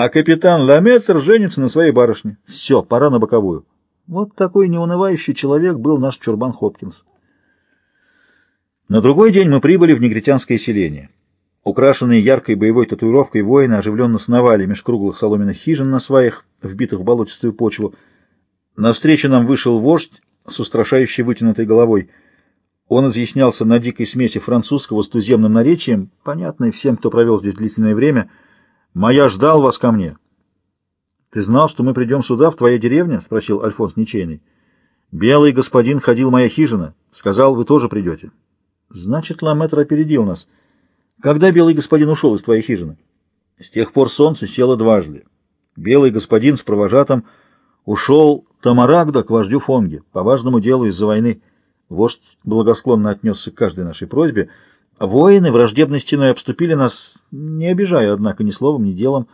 а капитан Ламетр женится на своей барышне. Все, пора на боковую. Вот такой неунывающий человек был наш Чурбан Хопкинс. На другой день мы прибыли в негритянское селение. Украшенные яркой боевой татуировкой воины оживленно сновали меж круглых соломенных хижин на сваях, вбитых в болотистую почву. Навстречу нам вышел вождь с устрашающей вытянутой головой. Он изъяснялся на дикой смеси французского с туземным наречием, понятной всем, кто провел здесь длительное время. «Моя ждал вас ко мне». «Ты знал, что мы придем сюда, в твоей деревне?» — спросил Альфонс Ничейный. «Белый господин ходил моя хижина. Сказал, вы тоже придете». «Значит, Ламетр опередил нас. Когда белый господин ушел из твоей хижины?» «С тех пор солнце село дважды. Белый господин с провожатым ушел Тамарагда к вождю Фонги по важному делу из-за войны. Вождь благосклонно отнесся к каждой нашей просьбе. Воины враждебной стеной обступили нас, не обижая, однако, ни словом, ни делом.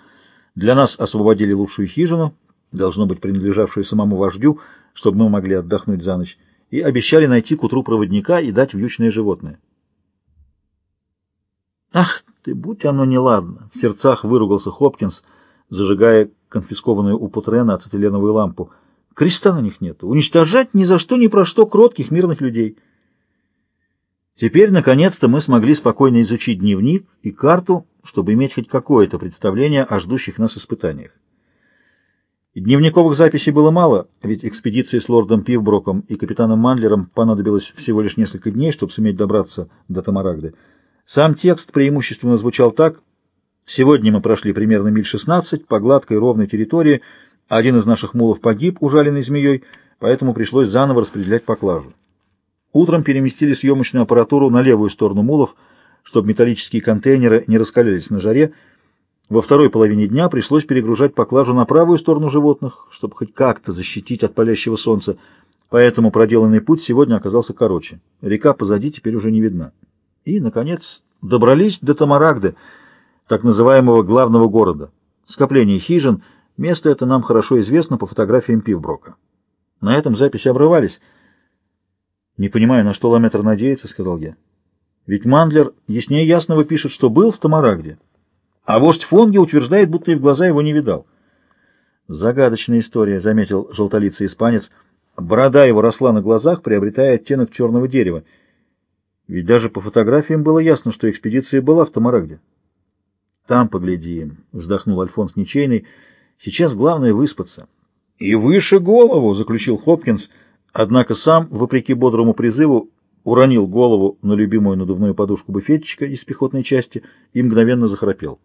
Для нас освободили лучшую хижину, должно быть принадлежавшую самому вождю, чтобы мы могли отдохнуть за ночь, и обещали найти к утру проводника и дать вьючное животное. «Ах ты, будь оно неладно!» — в сердцах выругался Хопкинс, зажигая конфискованную у Путрена ацетиленовую лампу. «Креста на них нет. Уничтожать ни за что, ни про что кротких мирных людей». Теперь, наконец-то, мы смогли спокойно изучить дневник и карту, чтобы иметь хоть какое-то представление о ждущих нас испытаниях. Дневниковых записей было мало, ведь экспедиции с лордом Пивброком и капитаном Мандлером понадобилось всего лишь несколько дней, чтобы суметь добраться до Тамарагды. Сам текст преимущественно звучал так. «Сегодня мы прошли примерно миль 16 по гладкой ровной территории. Один из наших мулов погиб, ужаленный змеей, поэтому пришлось заново распределять поклажу. Утром переместили съемочную аппаратуру на левую сторону мулов, чтобы металлические контейнеры не раскалялись на жаре. Во второй половине дня пришлось перегружать поклажу на правую сторону животных, чтобы хоть как-то защитить от палящего солнца, поэтому проделанный путь сегодня оказался короче. Река позади теперь уже не видна. И, наконец, добрались до Тамарагды, так называемого главного города. Скопление хижин, место это нам хорошо известно по фотографиям Пивброка. На этом записи обрывались. «Не понимаю, на что Ламетр надеется», — сказал я. «Ведь Мандлер яснее ясного пишет, что был в Тамарагде, а вождь Фонги утверждает, будто и в глаза его не видал». «Загадочная история», — заметил желтолицый испанец. Борода его росла на глазах, приобретая оттенок черного дерева. Ведь даже по фотографиям было ясно, что экспедиция была в Тамарагде. «Там поглядим», — вздохнул Альфонс Ничейный. «Сейчас главное выспаться». «И выше голову», — заключил Хопкинс, однако сам, вопреки бодрому призыву, уронил голову на любимую надувную подушку буфетчика из пехотной части и мгновенно захрапел.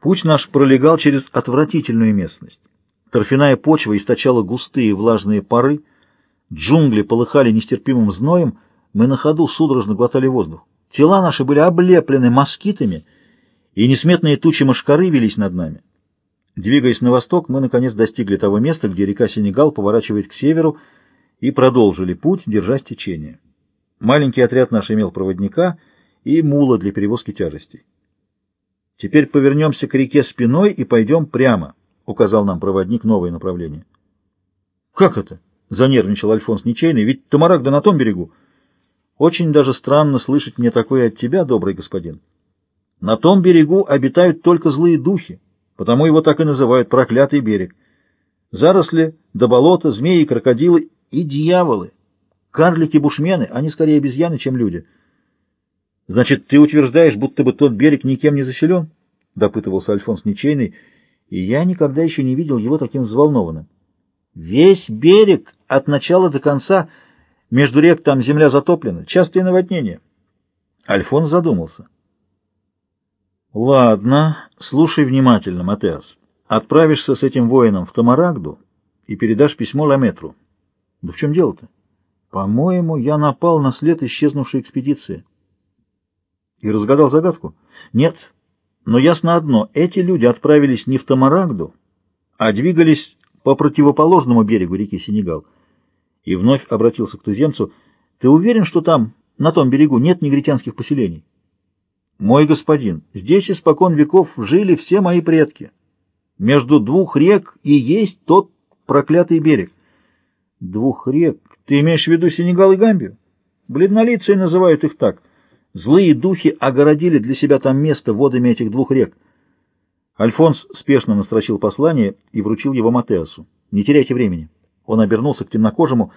Путь наш пролегал через отвратительную местность. Торфяная почва источала густые влажные пары, джунгли полыхали нестерпимым зноем — мы на ходу судорожно глотали воздух. Тела наши были облеплены москитами, и несметные тучи мошкары велись над нами. Двигаясь на восток, мы наконец достигли того места, где река Сенегал поворачивает к северу, и продолжили путь, держась течения. Маленький отряд наш имел проводника и мула для перевозки тяжестей. «Теперь повернемся к реке спиной и пойдем прямо», — указал нам проводник новое направление. «Как это?» — занервничал Альфонс Ничейный. «Ведь Тамарагда на том берегу». Очень даже странно слышать мне такое от тебя, добрый господин. На том берегу обитают только злые духи, потому его так и называют проклятый берег. Заросли до болота, змеи, крокодилы и дьяволы. Карлики-бушмены, они скорее обезьяны, чем люди. Значит, ты утверждаешь, будто бы тот берег никем не заселен? Допытывался Альфонс Ничейный, и я никогда еще не видел его таким взволнованным. Весь берег от начала до конца — между рек там земля затоплена, частые наводнения. Альфон задумался. Ладно, слушай внимательно, Матеас. Отправишься с этим воином в Тамарагду и передашь письмо Ламетру. Да в чем дело-то? По-моему, я напал на след исчезнувшей экспедиции. И разгадал загадку? Нет, но ясно одно. Эти люди отправились не в Тамарагду, а двигались по противоположному берегу реки Сенегал и вновь обратился к туземцу. «Ты уверен, что там, на том берегу, нет негритянских поселений?» «Мой господин, здесь испокон веков жили все мои предки. Между двух рек и есть тот проклятый берег». «Двух рек? Ты имеешь в виду Сенегал и Гамбию?» «Бледнолицые называют их так. Злые духи огородили для себя там место водами этих двух рек». Альфонс спешно настрочил послание и вручил его Матеосу. «Не теряйте времени». Он обернулся к темнокожему.